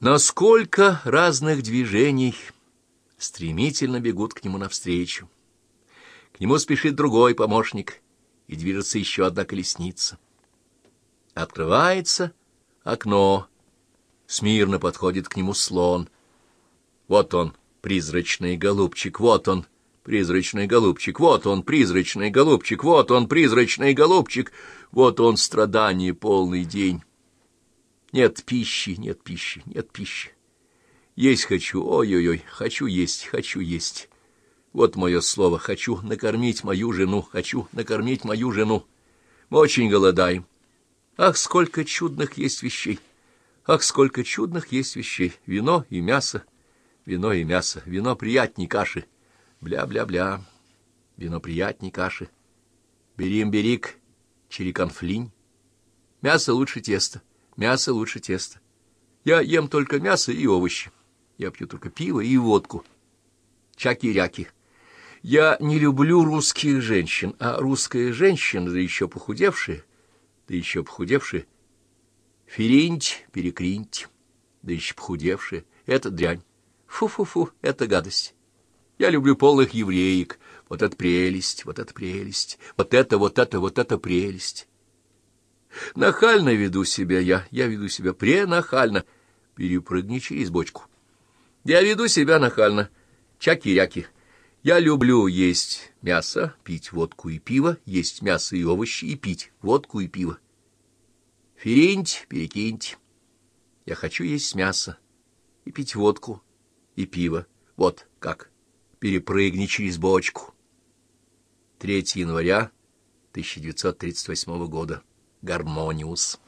Насколько разных движений стремительно бегут к нему навстречу. К нему спешит другой помощник, и движется еще одна колесница. Открывается окно. Смирно подходит к нему слон. Вот он, призрачный голубчик, вот он, призрачный голубчик, вот он, призрачный голубчик, вот он, призрачный голубчик, вот он, страдание полный день. Нет пищи, нет пищи, нет пищи. Есть хочу, ой-ой-ой, хочу есть, хочу есть. Вот мое слово, хочу накормить мою жену, хочу накормить мою жену. Мы очень голодаем. Ах, сколько чудных есть вещей! Ах, сколько чудных есть вещей! Вино и мясо, вино и мясо, вино приятней каши. Бля-бля-бля, вино приятней каши. Берим-берик, череканфлинь. Мясо лучше теста. Мясо лучше теста. Я ем только мясо и овощи. Я пью только пиво и водку. Чаки-ряки. Я не люблю русских женщин, а русская женщина, да еще похудевшая, да еще похудевшая, феринть, перекринть, да еще похудевшая, это дрянь. Фу-фу-фу, это гадость. Я люблю полных евреек. Вот это прелесть, вот это прелесть, вот это, вот это, вот это прелесть. Нахально веду себя я, я веду себя пренахально. Перепрыгни через бочку. Я веду себя нахально. Чаки-ряки. Я люблю есть мясо, пить водку и пиво, есть мясо и овощи и пить водку и пиво. Феринть, перекиньте. Я хочу есть мясо и пить водку и пиво. Вот как. Перепрыгни через бочку. 3 января 1938 года. Гармониус.